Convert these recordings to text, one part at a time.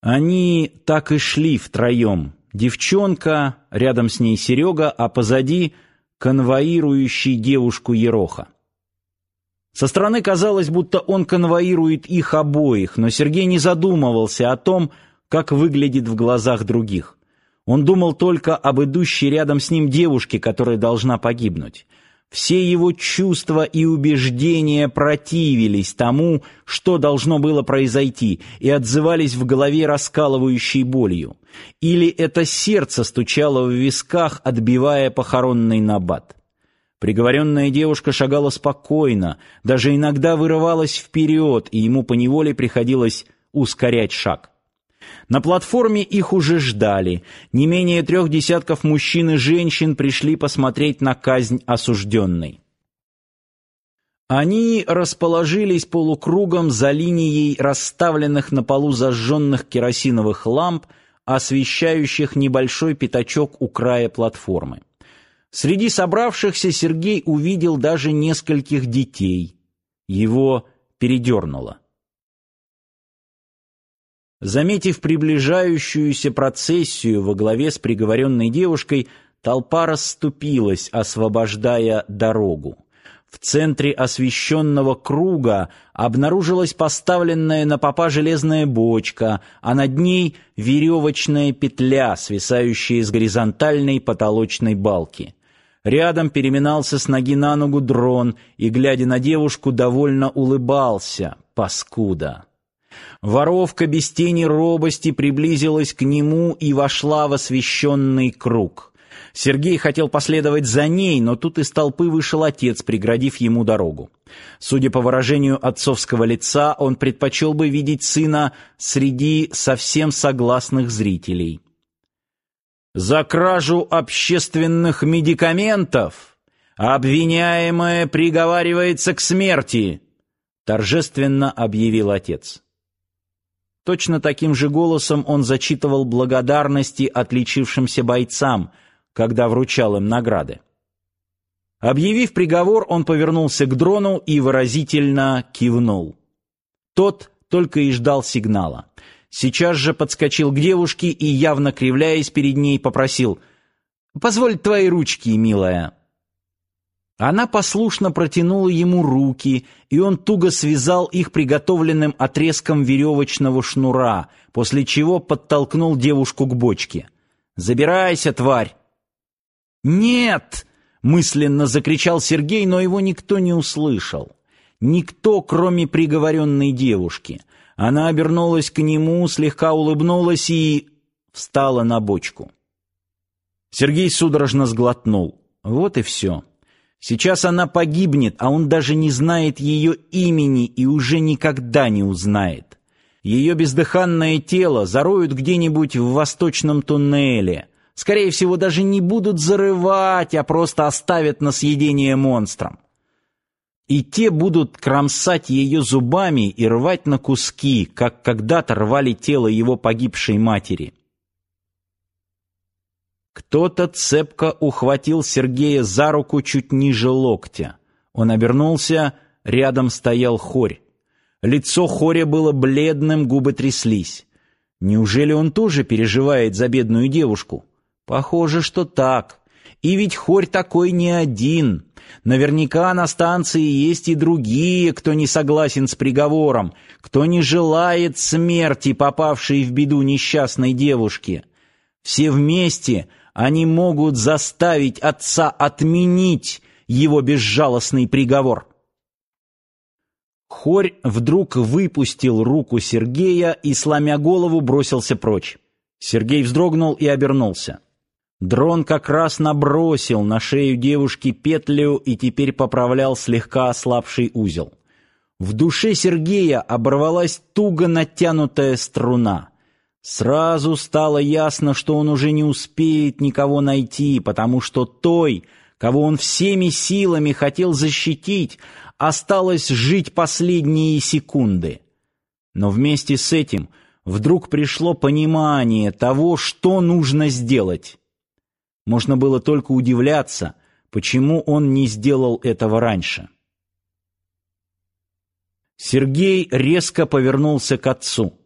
Они так и шли втроем. Девчонка, рядом с ней Серега, а позади конвоирующий девушку Ероха. Со стороны казалось, будто он конвоирует их обоих, но Сергей не задумывался о том, как выглядит в глазах других. Он думал только об идущей рядом с ним девушке, которая должна погибнуть. Все его чувства и убеждения противились тому, что должно было произойти, и отзывались в голове раскалывающей болью. Или это сердце стучало в висках, отбивая похоронный набат. Приговоренная девушка шагала спокойно, даже иногда вырывалась вперед, и ему поневоле приходилось ускорять шаг. На платформе их уже ждали. Не менее трех десятков мужчин и женщин пришли посмотреть на казнь осужденной. Они расположились полукругом за линией расставленных на полу зажженных керосиновых ламп, освещающих небольшой пятачок у края платформы. Среди собравшихся Сергей увидел даже нескольких детей. Его передернуло. Заметив приближающуюся процессию во главе с приговоренной девушкой, толпа расступилась, освобождая дорогу. В центре освещенного круга обнаружилась поставленная на попа железная бочка, а над ней веревочная петля, свисающая с горизонтальной потолочной балки. Рядом переминался с ноги на ногу дрон и, глядя на девушку, довольно улыбался, паскуда. Воровка без тени робости приблизилась к нему и вошла в освещенный круг. Сергей хотел последовать за ней, но тут из толпы вышел отец, преградив ему дорогу. Судя по выражению отцовского лица, он предпочел бы видеть сына среди совсем согласных зрителей. «За кражу общественных медикаментов обвиняемая приговаривается к смерти», торжественно объявил отец. Точно таким же голосом он зачитывал благодарности отличившимся бойцам, когда вручал им награды. Объявив приговор, он повернулся к дрону и выразительно кивнул. Тот только и ждал сигнала. Сейчас же подскочил к девушке и, явно кривляясь перед ней, попросил «Позволь твои ручки, милая». Она послушно протянула ему руки, и он туго связал их приготовленным отрезком веревочного шнура, после чего подтолкнул девушку к бочке. «Забирайся, тварь!» «Нет!» — мысленно закричал Сергей, но его никто не услышал. Никто, кроме приговоренной девушки. Она обернулась к нему, слегка улыбнулась и... встала на бочку. Сергей судорожно сглотнул. Вот и все. Сейчас она погибнет, а он даже не знает ее имени и уже никогда не узнает. Ее бездыханное тело зароют где-нибудь в восточном туннеле. Скорее всего, даже не будут зарывать, а просто оставят на съедение монстрам. И те будут кромсать ее зубами и рвать на куски, как когда-то рвали тело его погибшей матери. Кто-то цепко ухватил Сергея за руку чуть ниже локтя. Он обернулся, рядом стоял Хорь. Лицо Хоря было бледным, губы тряслись. Неужели он тоже переживает за бедную девушку? Похоже, что так. И ведь Хорь такой не один. Наверняка на станции есть и другие, кто не согласен с приговором, кто не желает смерти попавшей в беду несчастной девушки. Все вместе они могут заставить отца отменить его безжалостный приговор. Хорь вдруг выпустил руку Сергея и, сломя голову, бросился прочь. Сергей вздрогнул и обернулся. Дрон как раз набросил на шею девушки петлю и теперь поправлял слегка ослабший узел. В душе Сергея оборвалась туго натянутая струна. Сразу стало ясно, что он уже не успеет никого найти, потому что той, кого он всеми силами хотел защитить, осталось жить последние секунды. Но вместе с этим вдруг пришло понимание того, что нужно сделать. Можно было только удивляться, почему он не сделал этого раньше. Сергей резко повернулся к отцу.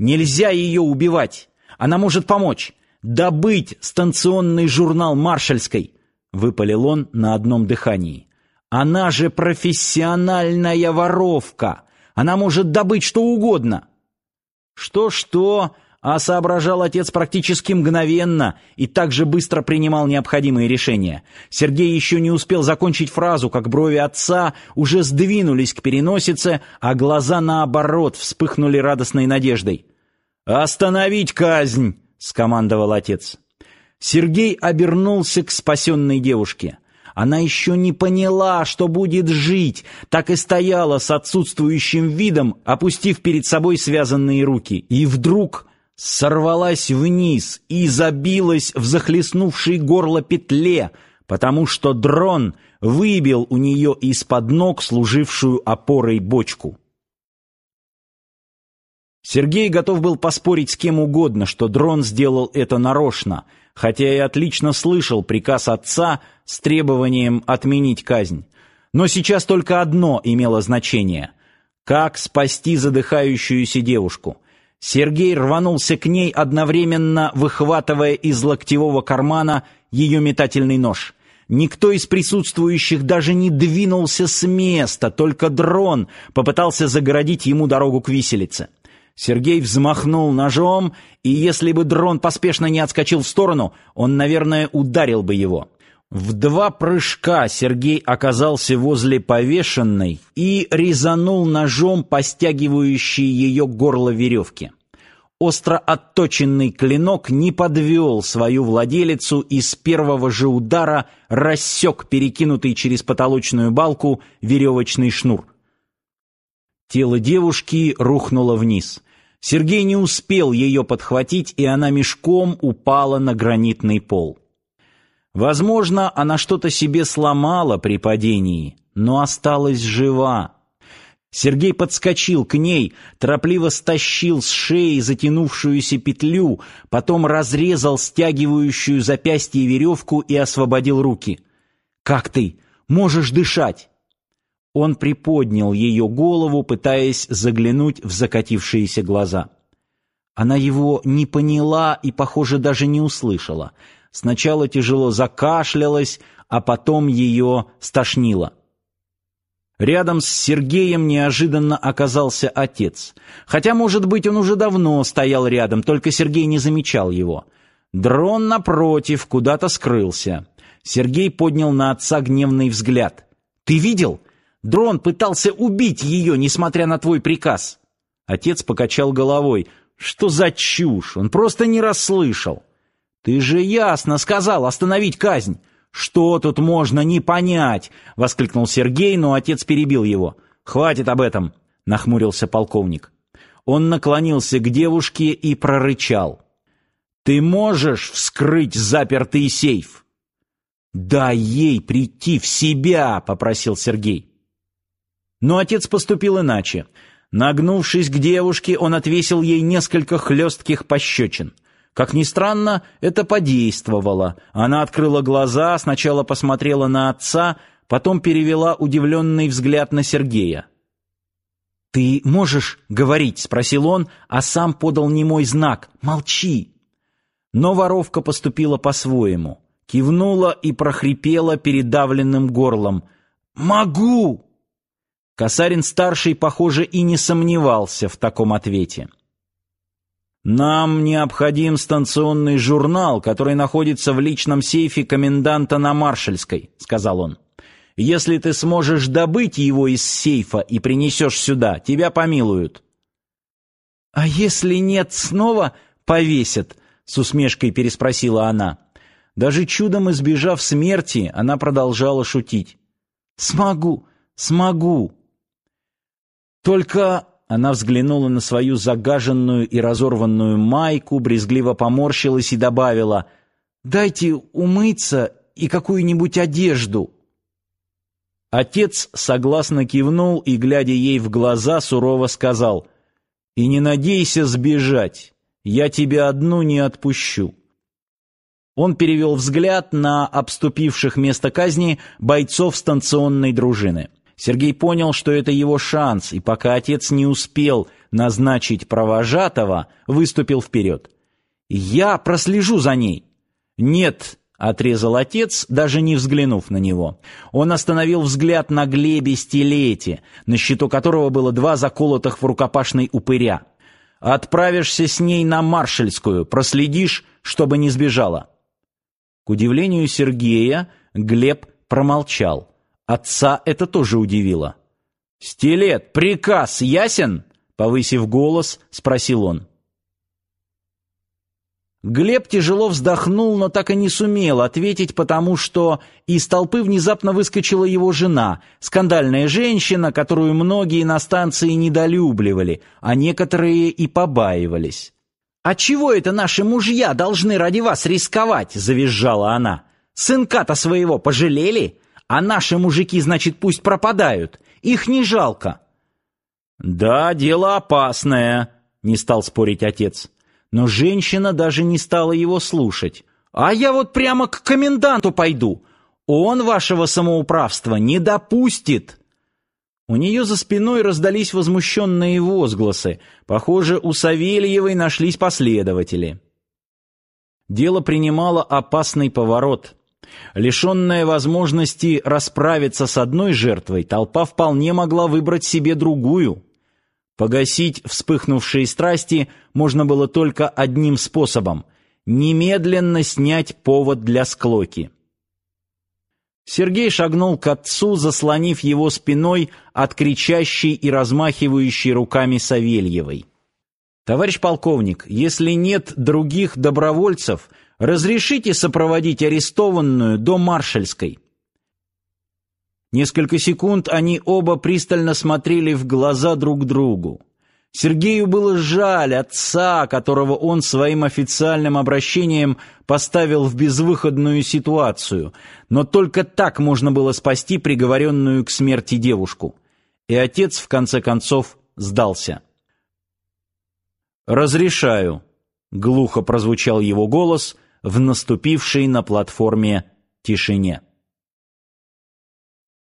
Нельзя ее убивать. Она может помочь. Добыть станционный журнал Маршальской, выпалил он на одном дыхании. Она же профессиональная воровка. Она может добыть что угодно. Что-что, а соображал отец практически мгновенно и также быстро принимал необходимые решения. Сергей еще не успел закончить фразу, как брови отца уже сдвинулись к переносице, а глаза наоборот вспыхнули радостной надеждой. «Остановить казнь!» — скомандовал отец. Сергей обернулся к спасенной девушке. Она еще не поняла, что будет жить, так и стояла с отсутствующим видом, опустив перед собой связанные руки. И вдруг сорвалась вниз и забилась в захлестнувшей горло петле, потому что дрон выбил у нее из-под ног служившую опорой бочку. Сергей готов был поспорить с кем угодно, что дрон сделал это нарочно, хотя и отлично слышал приказ отца с требованием отменить казнь. Но сейчас только одно имело значение: как спасти задыхающуюся девушку. Сергей рванулся к ней одновременно выхватывая из локтевого кармана ее метательный нож. Никто из присутствующих даже не двинулся с места, только дрон попытался загородить ему дорогу к виселице. Сергей взмахнул ножом, и если бы дрон поспешно не отскочил в сторону, он, наверное, ударил бы его. В два прыжка Сергей оказался возле повешенной и резанул ножом по стягивающей ее горло веревки. Остро отточенный клинок не подвел свою владелицу и с первого же удара рассек перекинутый через потолочную балку веревочный шнур. Тело девушки рухнуло вниз. Сергей не успел ее подхватить, и она мешком упала на гранитный пол. Возможно, она что-то себе сломала при падении, но осталась жива. Сергей подскочил к ней, торопливо стащил с шеи затянувшуюся петлю, потом разрезал стягивающую запястье веревку и освободил руки. «Как ты? Можешь дышать?» Он приподнял ее голову, пытаясь заглянуть в закатившиеся глаза. Она его не поняла и, похоже, даже не услышала. Сначала тяжело закашлялась, а потом ее стошнило. Рядом с Сергеем неожиданно оказался отец. Хотя, может быть, он уже давно стоял рядом, только Сергей не замечал его. Дрон, напротив, куда-то скрылся. Сергей поднял на отца гневный взгляд. «Ты видел? Дрон пытался убить ее, несмотря на твой приказ. Отец покачал головой. Что за чушь? Он просто не расслышал. Ты же ясно сказал остановить казнь. Что тут можно не понять? воскликнул Сергей, но отец перебил его. Хватит об этом, нахмурился полковник. Он наклонился к девушке и прорычал: Ты можешь вскрыть запертый сейф? Дай ей прийти в себя, попросил Сергей. Но отец поступил иначе. Нагнувшись к девушке, он отвесил ей несколько хлестких пощечин. Как ни странно, это подействовало. Она открыла глаза, сначала посмотрела на отца, потом перевела удивленный взгляд на Сергея. «Ты можешь говорить?» — спросил он, а сам подал немой знак «Молчи!». Но воровка поступила по-своему. Кивнула и прохрипела передавленным горлом. «Могу!» Касарин-старший, похоже, и не сомневался в таком ответе. «Нам необходим станционный журнал, который находится в личном сейфе коменданта на Маршальской», — сказал он. «Если ты сможешь добыть его из сейфа и принесешь сюда, тебя помилуют». «А если нет, снова повесят?» — с усмешкой переспросила она. Даже чудом избежав смерти, она продолжала шутить. «Смогу, смогу». Только она взглянула на свою загаженную и разорванную майку, брезгливо поморщилась и добавила: "Дайте умыться и какую-нибудь одежду". Отец согласно кивнул и глядя ей в глаза сурово сказал: "И не надейся сбежать. Я тебя одну не отпущу". Он перевел взгляд на обступивших место казни бойцов станционной дружины. Сергей понял, что это его шанс, и пока отец не успел назначить провожатого, выступил вперед. «Я прослежу за ней». «Нет», — отрезал отец, даже не взглянув на него. Он остановил взгляд на Глебе Стилете, на счету которого было два заколотых в рукопашной упыря. «Отправишься с ней на Маршальскую, проследишь, чтобы не сбежала». К удивлению Сергея, Глеб промолчал. Отца это тоже удивило. «Стилет, приказ ясен?» — повысив голос, спросил он. Глеб тяжело вздохнул, но так и не сумел ответить, потому что из толпы внезапно выскочила его жена, скандальная женщина, которую многие на станции недолюбливали, а некоторые и побаивались. «А чего это наши мужья должны ради вас рисковать?» — завизжала она. «Сынка-то своего пожалели? А наши мужики, значит, пусть пропадают. Их не жалко. Да, дело опасное, не стал спорить отец. Но женщина даже не стала его слушать. А я вот прямо к коменданту пойду. Он вашего самоуправства не допустит. У нее за спиной раздались возмущенные возгласы. Похоже, у Савельевой нашлись последователи. Дело принимало опасный поворот. Лишенная возможности расправиться с одной жертвой, толпа вполне могла выбрать себе другую. Погасить вспыхнувшие страсти можно было только одним способом — немедленно снять повод для склоки. Сергей шагнул к отцу, заслонив его спиной от кричащей и размахивающей руками Савельевой. «Товарищ полковник, если нет других добровольцев, Разрешите сопроводить арестованную до Маршальской. Несколько секунд они оба пристально смотрели в глаза друг другу. Сергею было жаль отца, которого он своим официальным обращением поставил в безвыходную ситуацию, но только так можно было спасти приговоренную к смерти девушку. И отец в конце концов сдался. Разрешаю, глухо прозвучал его голос в наступившей на платформе тишине.